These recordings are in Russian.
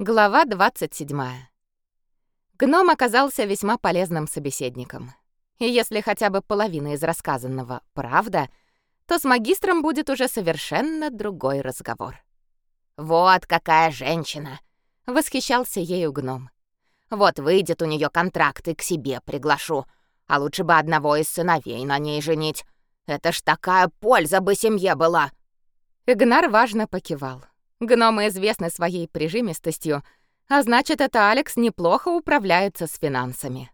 Глава 27. Гном оказался весьма полезным собеседником. И если хотя бы половина из рассказанного правда, то с магистром будет уже совершенно другой разговор. «Вот какая женщина!» — восхищался ею гном. «Вот выйдет у нее контракт и к себе приглашу, а лучше бы одного из сыновей на ней женить. Это ж такая польза бы семье была!» Игнар важно покивал. Гномы известны своей прижимистостью, а значит, это Алекс неплохо управляется с финансами.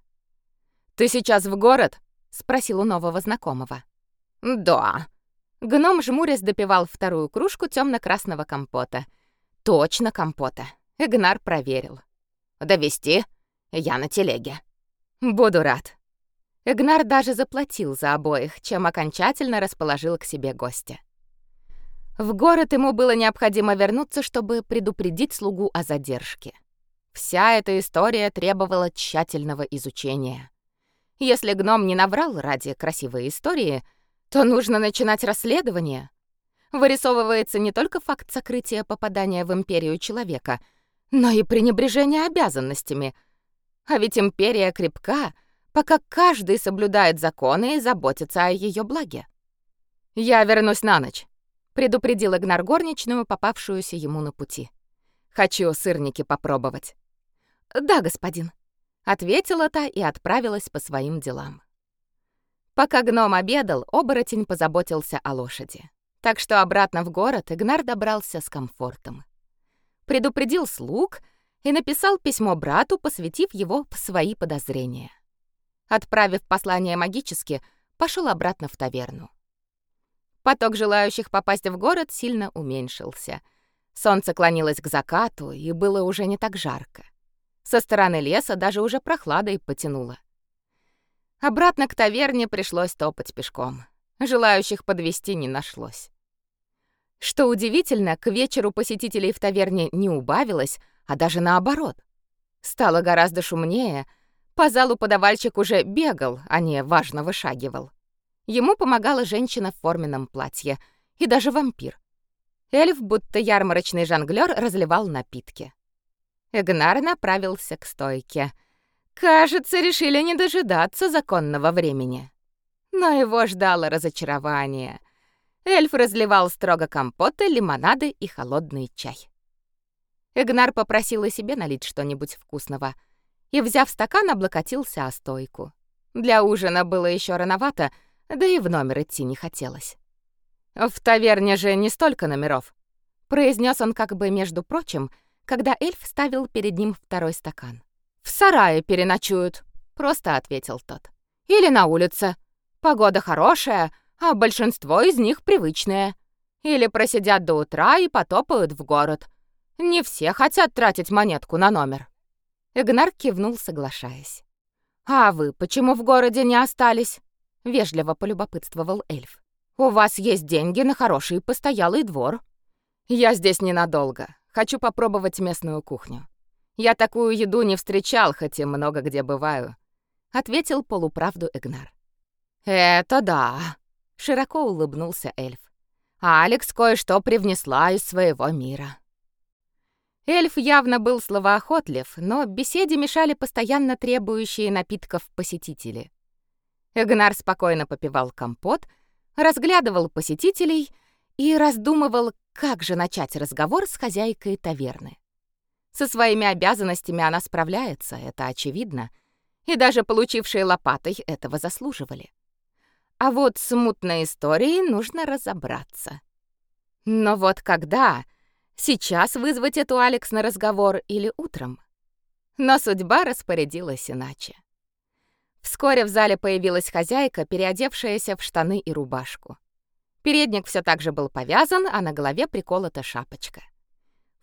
«Ты сейчас в город?» — спросил у нового знакомого. «Да». Гном жмурясь допивал вторую кружку темно красного компота. «Точно компота». Игнар проверил. «Довести? Я на телеге». «Буду рад». Игнар даже заплатил за обоих, чем окончательно расположил к себе гостя. В город ему было необходимо вернуться, чтобы предупредить слугу о задержке. Вся эта история требовала тщательного изучения. Если гном не наврал ради красивой истории, то нужно начинать расследование. Вырисовывается не только факт сокрытия попадания в империю человека, но и пренебрежение обязанностями. А ведь империя крепка, пока каждый соблюдает законы и заботится о ее благе. «Я вернусь на ночь», предупредил Игнар горничную, попавшуюся ему на пути. Хочу сырники попробовать. Да, господин, ответила та и отправилась по своим делам. Пока гном обедал, оборотень позаботился о лошади. Так что обратно в город Игнар добрался с комфортом. Предупредил слуг и написал письмо брату, посвятив его в свои подозрения. Отправив послание магически, пошел обратно в таверну. Поток желающих попасть в город сильно уменьшился. Солнце клонилось к закату, и было уже не так жарко. Со стороны леса даже уже прохладой потянуло. Обратно к таверне пришлось топать пешком. Желающих подвести не нашлось. Что удивительно, к вечеру посетителей в таверне не убавилось, а даже наоборот. Стало гораздо шумнее. По залу подавальщик уже бегал, а не важно вышагивал. Ему помогала женщина в форменном платье и даже вампир. Эльф, будто ярмарочный жонглёр, разливал напитки. Эгнар направился к стойке. Кажется, решили не дожидаться законного времени. Но его ждало разочарование. Эльф разливал строго компоты, лимонады и холодный чай. Эгнар попросил и себе налить что-нибудь вкусного и, взяв стакан, облокотился о стойку. Для ужина было еще рановато, да и в номер идти не хотелось. «В таверне же не столько номеров», — произнес он как бы между прочим, когда эльф ставил перед ним второй стакан. «В сарае переночуют», — просто ответил тот. «Или на улице. Погода хорошая, а большинство из них привычные. Или просидят до утра и потопают в город. Не все хотят тратить монетку на номер». Игнар кивнул, соглашаясь. «А вы почему в городе не остались?» — вежливо полюбопытствовал эльф. «У вас есть деньги на хороший постоялый двор». «Я здесь ненадолго. Хочу попробовать местную кухню. Я такую еду не встречал, хоть и много где бываю», — ответил полуправду Эгнар. «Это да», — широко улыбнулся эльф. «Алекс кое-что привнесла из своего мира». Эльф явно был словоохотлив, но беседе мешали постоянно требующие напитков посетители. Эгнар спокойно попивал компот, разглядывал посетителей и раздумывал, как же начать разговор с хозяйкой таверны. Со своими обязанностями она справляется, это очевидно, и даже получившие лопатой этого заслуживали. А вот с мутной историей нужно разобраться. Но вот когда? Сейчас вызвать эту Алекс на разговор или утром? Но судьба распорядилась иначе. Вскоре в зале появилась хозяйка, переодевшаяся в штаны и рубашку. Передник все так же был повязан, а на голове приколота шапочка.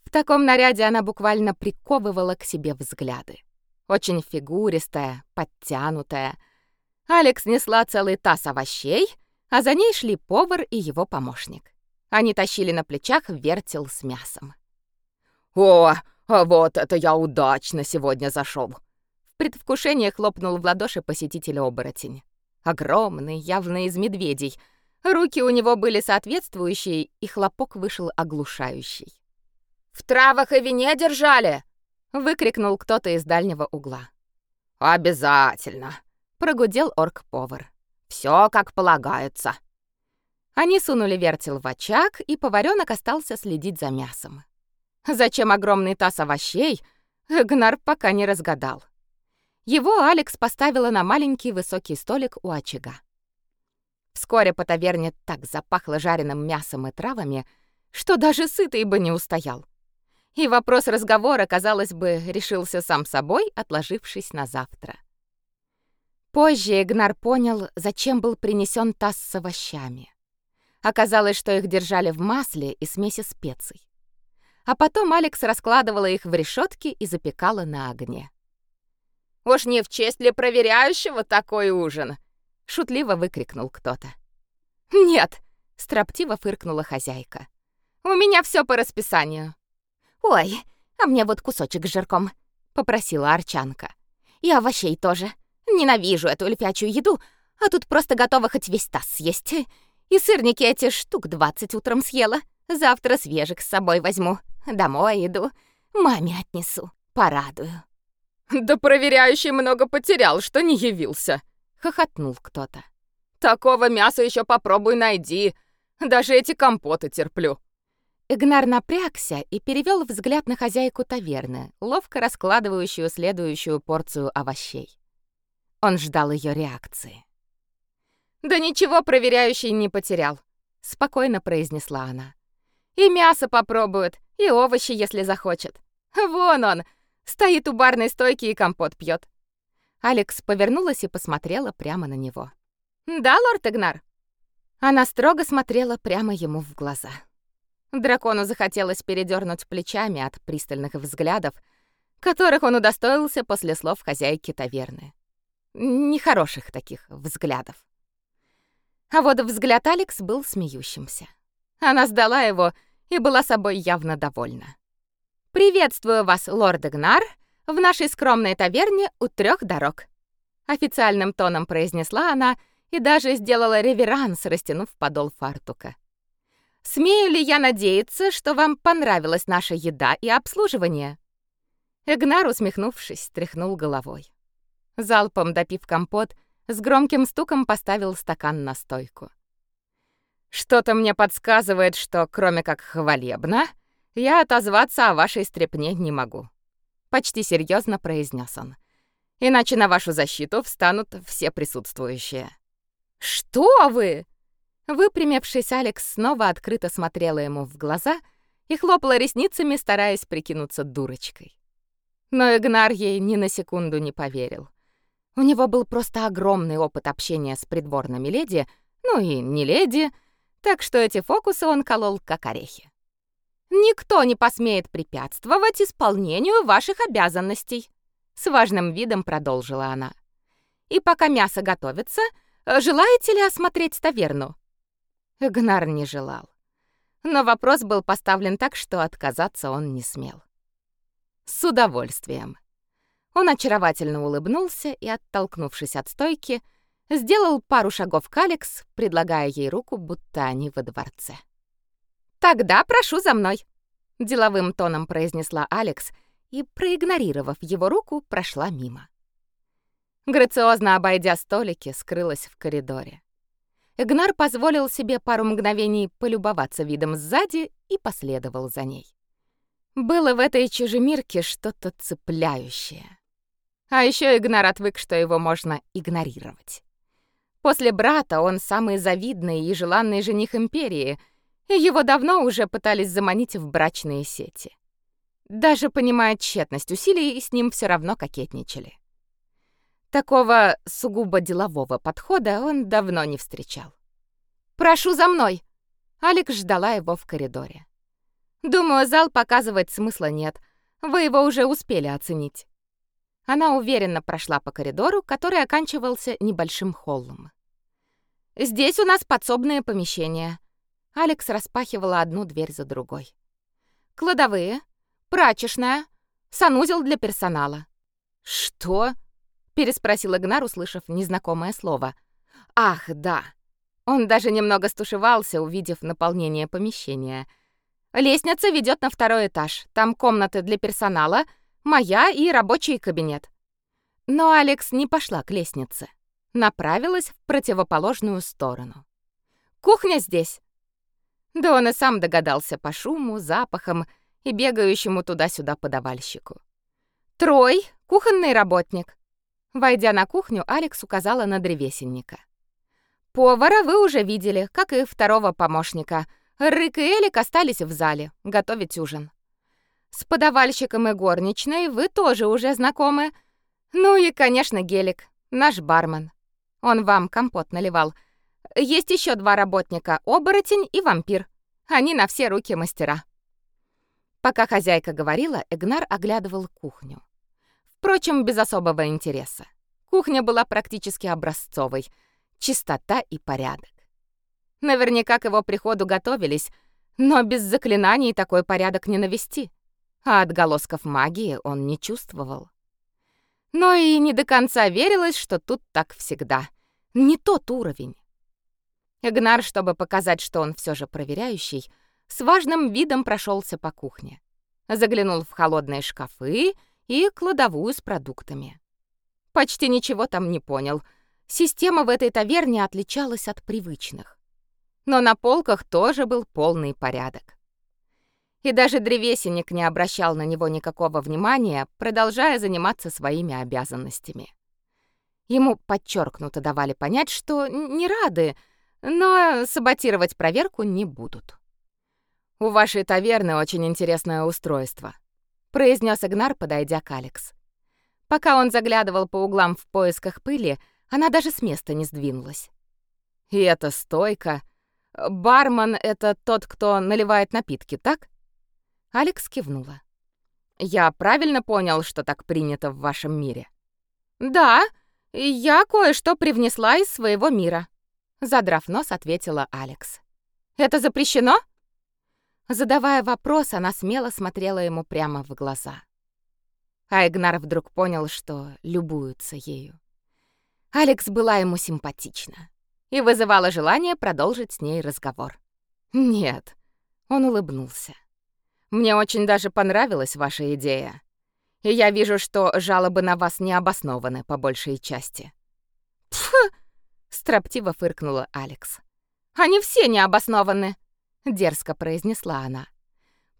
В таком наряде она буквально приковывала к себе взгляды. Очень фигуристая, подтянутая. Алекс несла целый таз овощей, а за ней шли повар и его помощник. Они тащили на плечах вертел с мясом. «О, а вот это я удачно сегодня зашел! Предвкушении хлопнул в ладоши посетитель-оборотень. Огромный, явно из медведей. Руки у него были соответствующие, и хлопок вышел оглушающий. «В травах и вине держали!» выкрикнул кто-то из дальнего угла. «Обязательно!» — прогудел орк-повар. «Всё как полагается!» Они сунули вертел в очаг, и поваренок остался следить за мясом. Зачем огромный таз овощей, Гнар пока не разгадал. Его Алекс поставила на маленький высокий столик у очага. Вскоре по таверне так запахло жареным мясом и травами, что даже сытый бы не устоял. И вопрос разговора, казалось бы, решился сам собой, отложившись на завтра. Позже Игнар понял, зачем был принесен таз с овощами. Оказалось, что их держали в масле и смеси специй. А потом Алекс раскладывала их в решетки и запекала на огне. «Уж не в честь ли проверяющего такой ужин?» шутливо выкрикнул кто-то. Нет, строптиво фыркнула хозяйка. У меня все по расписанию. Ой, а мне вот кусочек с жирком, попросила Арчанка. И овощей тоже. Ненавижу эту львячью еду, а тут просто готова хоть весь таз съесть. И сырники эти штук двадцать утром съела. Завтра свежих с собой возьму. Домой иду. Маме отнесу. Порадую. Да проверяющий много потерял, что не явился, хохотнул кто-то. Такого мяса еще попробуй найди. Даже эти компоты терплю. Игнар напрягся и перевел взгляд на хозяйку таверны, ловко раскладывающую следующую порцию овощей. Он ждал ее реакции. «Да ничего проверяющий не потерял», — спокойно произнесла она. «И мясо попробует, и овощи, если захочет. Вон он, стоит у барной стойки и компот пьет. Алекс повернулась и посмотрела прямо на него. «Да, лорд Игнар?» Она строго смотрела прямо ему в глаза. Дракону захотелось передернуть плечами от пристальных взглядов, которых он удостоился после слов хозяйки таверны. Нехороших таких взглядов. А вот взгляд Алекс был смеющимся. Она сдала его и была собой явно довольна. «Приветствую вас, лорд Игнар!» в нашей скромной таверне у трех дорог. Официальным тоном произнесла она и даже сделала реверанс, растянув подол фартука. Смею ли я надеяться, что вам понравилась наша еда и обслуживание? Игнар, усмехнувшись, тряхнул головой. Залпом допив компот, с громким стуком поставил стакан на стойку. Что-то мне подсказывает, что кроме как хвалебно, я отозваться о вашей стрепне не могу почти серьезно произнес он. Иначе на вашу защиту встанут все присутствующие. Что вы? Выпрямившись, Алекс снова открыто смотрела ему в глаза и хлопала ресницами, стараясь прикинуться дурочкой. Но Игнар ей ни на секунду не поверил. У него был просто огромный опыт общения с придворными леди, ну и не леди, так что эти фокусы он колол как орехи. Никто не посмеет препятствовать исполнению ваших обязанностей, с важным видом продолжила она. И пока мясо готовится, желаете ли осмотреть таверну? Гнар не желал. Но вопрос был поставлен так, что отказаться он не смел. С удовольствием. Он очаровательно улыбнулся и, оттолкнувшись от стойки, сделал пару шагов к Алекс, предлагая ей руку, будто они во дворце. «Тогда прошу за мной», — деловым тоном произнесла Алекс и, проигнорировав его руку, прошла мимо. Грациозно обойдя столики, скрылась в коридоре. Игнар позволил себе пару мгновений полюбоваться видом сзади и последовал за ней. Было в этой чужемирке что-то цепляющее. А еще Игнар отвык, что его можно игнорировать. После брата он самый завидный и желанный жених империи — и его давно уже пытались заманить в брачные сети. Даже понимая тщетность усилий, с ним все равно кокетничали. Такого сугубо делового подхода он давно не встречал. «Прошу за мной!» Алекс ждала его в коридоре. «Думаю, зал показывать смысла нет. Вы его уже успели оценить». Она уверенно прошла по коридору, который оканчивался небольшим холлом. «Здесь у нас подсобные помещения. Алекс распахивала одну дверь за другой. Кладовые, прачечная, санузел для персонала. Что? переспросил Игнар, услышав незнакомое слово. Ах, да. Он даже немного стушевался, увидев наполнение помещения. Лестница ведет на второй этаж. Там комнаты для персонала, моя и рабочий кабинет. Но Алекс не пошла к лестнице, направилась в противоположную сторону. Кухня здесь. Да он и сам догадался по шуму, запахам и бегающему туда-сюда подавальщику. Трой, кухонный работник. Войдя на кухню, Алекс указала на древесинника. Повара вы уже видели, как и второго помощника. Рык и Элик остались в зале готовить ужин. С подавальщиком и горничной вы тоже уже знакомы. Ну и, конечно, Гелик, наш бармен. Он вам компот наливал. Есть еще два работника, оборотень и вампир. Они на все руки мастера. Пока хозяйка говорила, Эгнар оглядывал кухню. Впрочем, без особого интереса. Кухня была практически образцовой. Чистота и порядок. Наверняка к его приходу готовились, но без заклинаний такой порядок не навести. А отголосков магии он не чувствовал. Но и не до конца верилось, что тут так всегда. Не тот уровень. Игнар, чтобы показать, что он все же проверяющий, с важным видом прошелся по кухне. Заглянул в холодные шкафы и кладовую с продуктами. Почти ничего там не понял. Система в этой таверне отличалась от привычных. Но на полках тоже был полный порядок. И даже древесинник не обращал на него никакого внимания, продолжая заниматься своими обязанностями. Ему подчеркнуто давали понять, что не рады, но саботировать проверку не будут. «У вашей таверны очень интересное устройство», — произнес Игнар, подойдя к Алекс. Пока он заглядывал по углам в поисках пыли, она даже с места не сдвинулась. «И это стойка. Бармен — это тот, кто наливает напитки, так?» Алекс кивнула. «Я правильно понял, что так принято в вашем мире?» «Да, я кое-что привнесла из своего мира», — задрав нос, ответила Алекс. «Это запрещено?» Задавая вопрос, она смело смотрела ему прямо в глаза. А Игнар вдруг понял, что любуются ею. Алекс была ему симпатична и вызывала желание продолжить с ней разговор. «Нет», — он улыбнулся. «Мне очень даже понравилась ваша идея. И я вижу, что жалобы на вас не обоснованы по большей части». «Пф!» — строптиво фыркнула Алекс. «Они все не обоснованы дерзко произнесла она.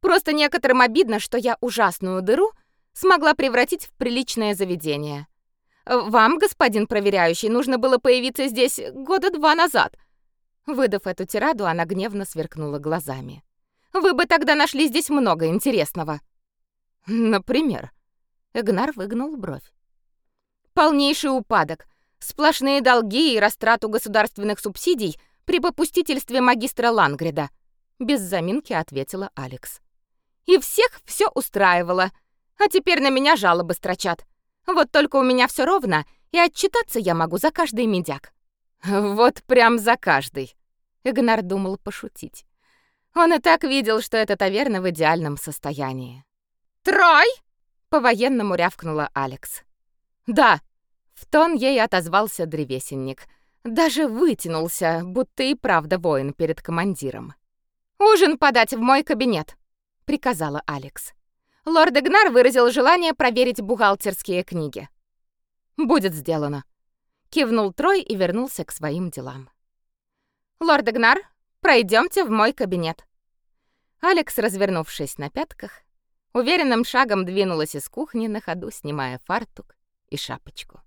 Просто некоторым обидно, что я ужасную дыру смогла превратить в приличное заведение. Вам, господин проверяющий, нужно было появиться здесь года два назад. Выдав эту тираду, она гневно сверкнула глазами. Вы бы тогда нашли здесь много интересного. Например, Игнар выгнул бровь. Полнейший упадок, сплошные долги и растрату государственных субсидий при попустительстве магистра Лангреда без заминки ответила Алекс. И всех все устраивало. А теперь на меня жалобы строчат. Вот только у меня все ровно, и отчитаться я могу за каждый медяк. Вот прям за каждый. Игнар думал пошутить. Он и так видел, что эта таверна в идеальном состоянии. «Трой!» — по-военному рявкнула Алекс. «Да!» — в тон ей отозвался древесинник. Даже вытянулся, будто и правда воин перед командиром. «Ужин подать в мой кабинет», — приказала Алекс. Лорд Игнар выразил желание проверить бухгалтерские книги. «Будет сделано», — кивнул Трой и вернулся к своим делам. «Лорд Игнар, пройдемте в мой кабинет». Алекс, развернувшись на пятках, уверенным шагом двинулась из кухни на ходу, снимая фартук и шапочку.